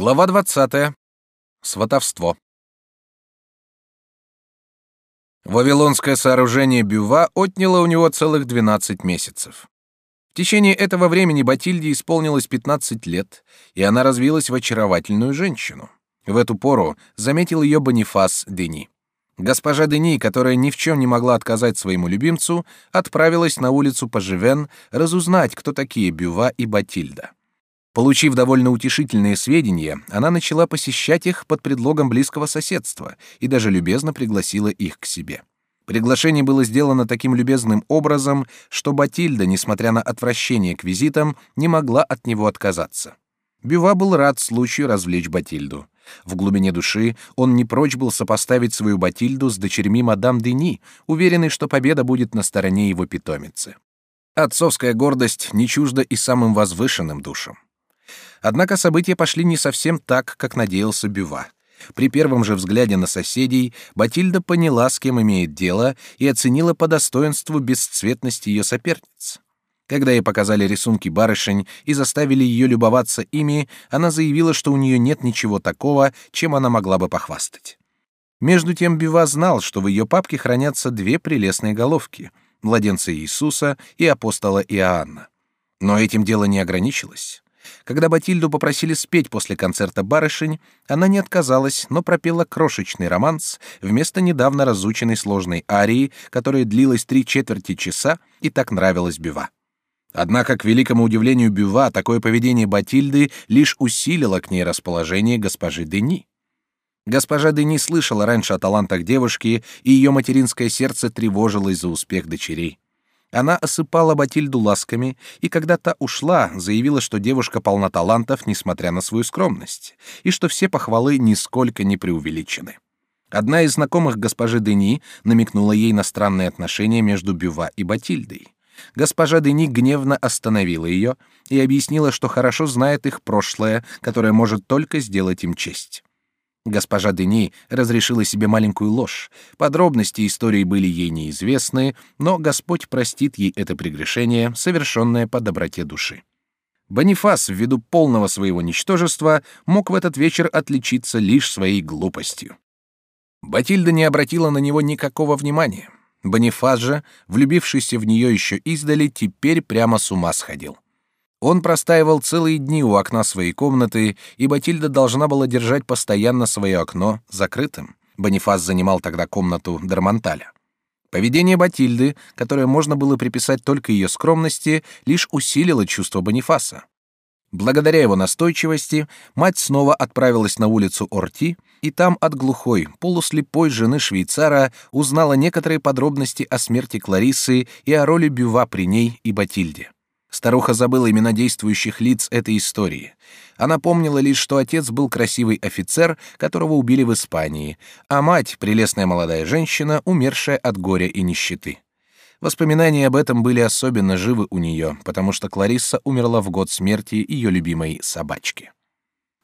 Глава 20. Сватовство. Вавилонское сооружение Бюва отняло у него целых 12 месяцев. В течение этого времени Батильде исполнилось 15 лет, и она развилась в очаровательную женщину. В эту пору заметил ее Бонифас Дени. Госпожа Дени, которая ни в чем не могла отказать своему любимцу, отправилась на улицу Поживен разузнать, кто такие Бюва и Батильда. Получив довольно утешительные сведения, она начала посещать их под предлогом близкого соседства и даже любезно пригласила их к себе. Приглашение было сделано таким любезным образом, что Батильда, несмотря на отвращение к визитам, не могла от него отказаться. Бюва был рад случаю развлечь Батильду. В глубине души он не прочь был сопоставить свою Батильду с дочерьми мадам Дени, уверенный, что победа будет на стороне его питомицы. Отцовская гордость не чужда и самым возвышенным душам. Однако события пошли не совсем так, как надеялся Бюва. При первом же взгляде на соседей Батильда поняла, с кем имеет дело, и оценила по достоинству бесцветность ее соперниц. Когда ей показали рисунки барышень и заставили ее любоваться ими, она заявила, что у нее нет ничего такого, чем она могла бы похвастать. Между тем Бива знал, что в ее папке хранятся две прелестные головки — младенца Иисуса и апостола Иоанна. Но этим дело не ограничилось. Когда Батильду попросили спеть после концерта барышень, она не отказалась, но пропела крошечный романс вместо недавно разученной сложной арии, которая длилась три четверти часа и так нравилась Бюва. Однако, к великому удивлению Бюва, такое поведение Батильды лишь усилило к ней расположение госпожи Дени. Госпожа Дени слышала раньше о талантах девушки, и ее материнское сердце тревожилось за успех дочерей. Она осыпала Батильду ласками, и когда та ушла, заявила, что девушка полна талантов, несмотря на свою скромность, и что все похвалы нисколько не преувеличены. Одна из знакомых госпожи Дени намекнула ей на странные отношения между Бюва и Батильдой. Госпожа Дени гневно остановила ее и объяснила, что хорошо знает их прошлое, которое может только сделать им честь. Госпожа Дени разрешила себе маленькую ложь. Подробности истории были ей неизвестны, но Господь простит ей это прегрешение, совершенное по доброте души. Бонифас, ввиду полного своего ничтожества, мог в этот вечер отличиться лишь своей глупостью. Батильда не обратила на него никакого внимания. Бонифас же, влюбившийся в нее еще издали, теперь прямо с ума сходил. Он простаивал целые дни у окна своей комнаты, и Батильда должна была держать постоянно свое окно закрытым. Бонифас занимал тогда комнату Дармонталя. Поведение Батильды, которое можно было приписать только ее скромности, лишь усилило чувство Бонифаса. Благодаря его настойчивости мать снова отправилась на улицу Орти, и там от глухой, полуслепой жены швейцара узнала некоторые подробности о смерти Кларисы и о роли Бюва при ней и Батильде. Старуха забыла имена действующих лиц этой истории. Она помнила лишь, что отец был красивый офицер, которого убили в Испании, а мать — прелестная молодая женщина, умершая от горя и нищеты. Воспоминания об этом были особенно живы у нее, потому что Кларисса умерла в год смерти ее любимой собачки.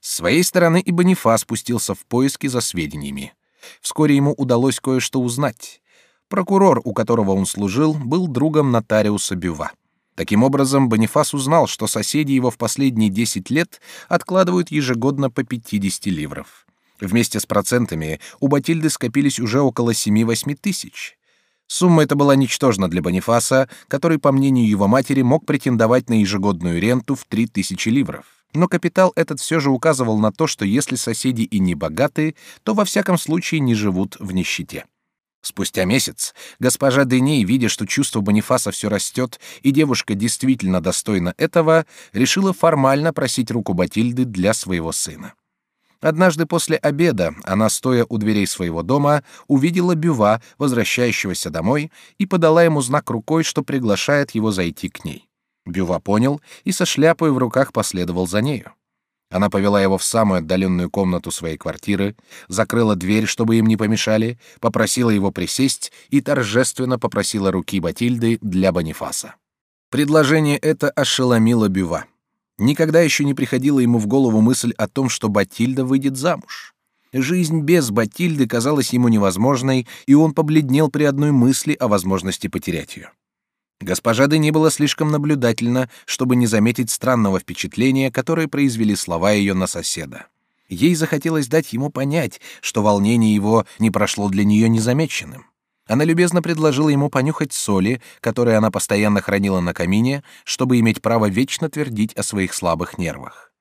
С своей стороны и Бонифас спустился в поиски за сведениями. Вскоре ему удалось кое-что узнать. Прокурор, у которого он служил, был другом нотариуса Бюва. Таким образом, Бонифас узнал, что соседи его в последние 10 лет откладывают ежегодно по 50 ливров. Вместе с процентами у Батильды скопились уже около 7-8 тысяч. Сумма эта была ничтожна для Бонифаса, который, по мнению его матери, мог претендовать на ежегодную ренту в 3000 ливров. Но капитал этот все же указывал на то, что если соседи и не богаты, то во всяком случае не живут в нищете. Спустя месяц госпожа Деней, видя, что чувство Бонифаса все растет, и девушка действительно достойна этого, решила формально просить руку Батильды для своего сына. Однажды после обеда она, стоя у дверей своего дома, увидела Бюва, возвращающегося домой, и подала ему знак рукой, что приглашает его зайти к ней. Бюва понял и со шляпой в руках последовал за нею. Она повела его в самую отдаленную комнату своей квартиры, закрыла дверь, чтобы им не помешали, попросила его присесть и торжественно попросила руки Батильды для Бонифаса. Предложение это ошеломило Бюва. Никогда еще не приходила ему в голову мысль о том, что Батильда выйдет замуж. Жизнь без Батильды казалась ему невозможной, и он побледнел при одной мысли о возможности потерять ее. Госпожа Дени была слишком наблюдательна, чтобы не заметить странного впечатления, которое произвели слова ее на соседа. Ей захотелось дать ему понять, что волнение его не прошло для нее незамеченным. Она любезно предложила ему понюхать соли, которые она постоянно хранила на камине, чтобы иметь право вечно твердить о своих слабых нервах.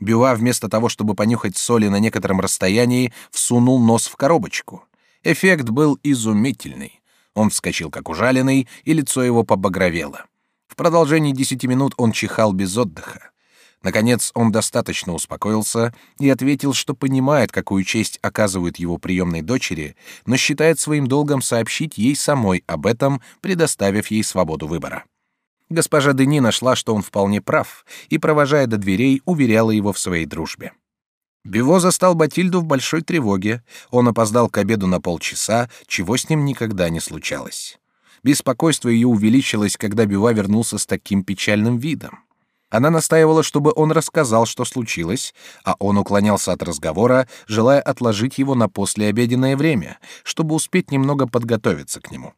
Бюа вместо того, чтобы понюхать соли на некотором расстоянии, всунул нос в коробочку. Эффект был изумительный. Он вскочил как ужаленный, и лицо его побагровело. В продолжении десяти минут он чихал без отдыха. Наконец он достаточно успокоился и ответил, что понимает, какую честь оказывают его приемной дочери, но считает своим долгом сообщить ей самой об этом, предоставив ей свободу выбора. Госпожа Дени нашла, что он вполне прав, и, провожая до дверей, уверяла его в своей дружбе. Биво застал Батильду в большой тревоге. Он опоздал к обеду на полчаса, чего с ним никогда не случалось. Беспокойство ее увеличилось, когда Бива вернулся с таким печальным видом. Она настаивала, чтобы он рассказал, что случилось, а он уклонялся от разговора, желая отложить его на послеобеденное время, чтобы успеть немного подготовиться к нему.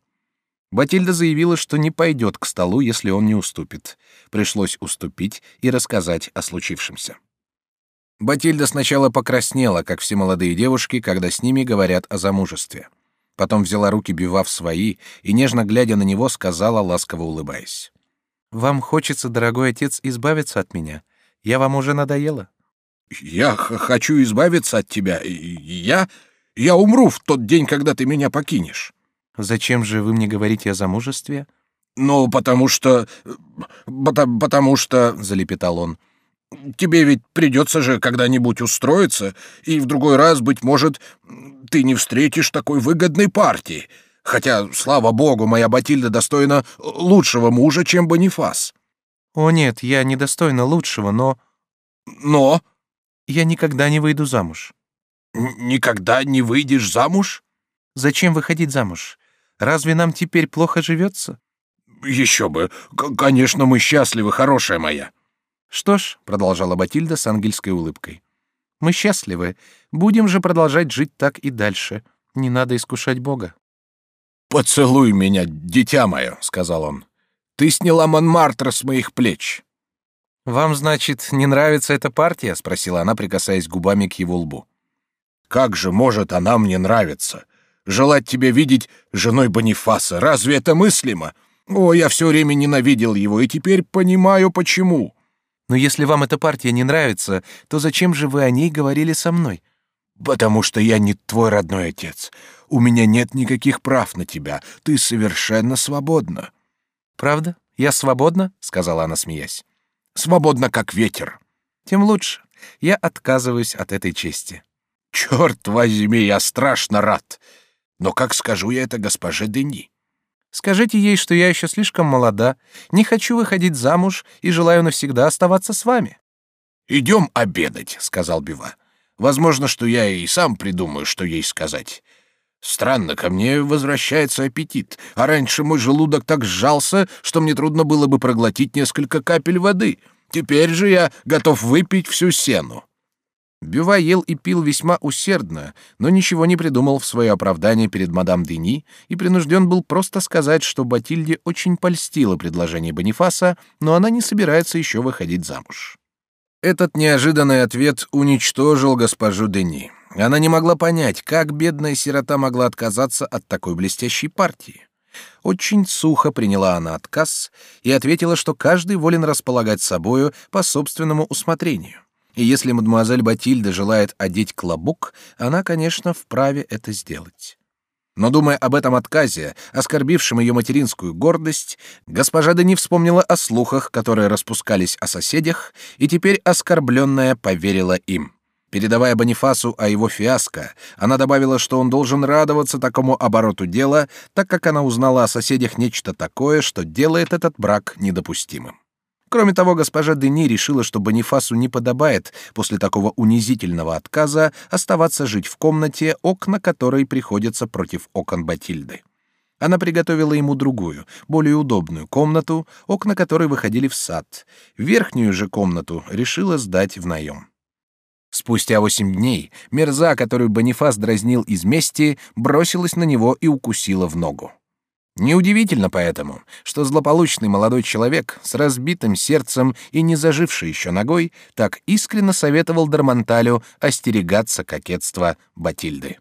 Батильда заявила, что не пойдет к столу, если он не уступит. Пришлось уступить и рассказать о случившемся. Батильда сначала покраснела, как все молодые девушки, когда с ними говорят о замужестве. Потом взяла руки Бива в свои и, нежно глядя на него, сказала, ласково улыбаясь. Вам хочется, дорогой отец, избавиться от меня. Я вам уже надоела. Я хочу избавиться от тебя. Я я умру в тот день, когда ты меня покинешь. Зачем же вы мне говорите о замужестве? Ну, потому что потому, потому что залепетал он. Тебе ведь придется же когда-нибудь устроиться, и в другой раз, быть может, ты не встретишь такой выгодной партии. Хотя, слава богу, моя Батильда достойна лучшего мужа, чем Бонифас. О нет, я не достойна лучшего, но... Но? Я никогда не выйду замуж. никогда не выйдешь замуж? Зачем выходить замуж? Разве нам теперь плохо живется? Еще бы. К конечно, мы счастливы, хорошая моя. Что ж, продолжала Батильда с ангельской улыбкой. Мы счастливы. Будем же продолжать жить так и дальше. Не надо искушать Бога. «Поцелуй меня, дитя мое», — сказал он. «Ты сняла Монмартр с моих плеч». «Вам, значит, не нравится эта партия?» — спросила она, прикасаясь губами к его лбу. «Как же может она мне нравиться? Желать тебя видеть женой Бонифаса, разве это мыслимо? О, я все время ненавидел его, и теперь понимаю, почему». «Но если вам эта партия не нравится, то зачем же вы о ней говорили со мной?» «Потому что я не твой родной отец. У меня нет никаких прав на тебя. Ты совершенно свободна». «Правда? Я свободна?» — сказала она, смеясь. «Свободна, как ветер». «Тем лучше. Я отказываюсь от этой чести». «Черт возьми, я страшно рад. Но как скажу я это госпоже Дени?» «Скажите ей, что я еще слишком молода, не хочу выходить замуж и желаю навсегда оставаться с вами». «Идем обедать», — сказал Бива. Возможно, что я и сам придумаю, что ей сказать. Странно, ко мне возвращается аппетит, а раньше мой желудок так сжался, что мне трудно было бы проглотить несколько капель воды. Теперь же я готов выпить всю сену. Бюва ел и пил весьма усердно, но ничего не придумал в свое оправдание перед мадам Дени и принужден был просто сказать, что Батильде очень польстило предложение Бонифаса, но она не собирается еще выходить замуж. Этот неожиданный ответ уничтожил госпожу Дени. Она не могла понять, как бедная сирота могла отказаться от такой блестящей партии. Очень сухо приняла она отказ и ответила, что каждый волен располагать собою по собственному усмотрению. И если мадемуазель Батильда желает одеть клобук, она, конечно, вправе это сделать. Но думая об этом отказе, оскорбившем ее материнскую гордость, госпожа Дени вспомнила о слухах, которые распускались о соседях, и теперь оскорбленная поверила им. Передавая Бонифасу о его фиаско, она добавила, что он должен радоваться такому обороту дела, так как она узнала о соседях нечто такое, что делает этот брак недопустимым. Кроме того, госпожа Дени решила, что Бонифасу не подобает после такого унизительного отказа оставаться жить в комнате, окна которой приходятся против окон Батильды. Она приготовила ему другую, более удобную комнату, окна которой выходили в сад. Верхнюю же комнату решила сдать в наем. Спустя восемь дней мерза, которую Бонифас дразнил из мести, бросилась на него и укусила в ногу. Неудивительно поэтому, что злополучный молодой человек с разбитым сердцем и не зажившей еще ногой так искренно советовал Дармонталю остерегаться кокетства Батильды.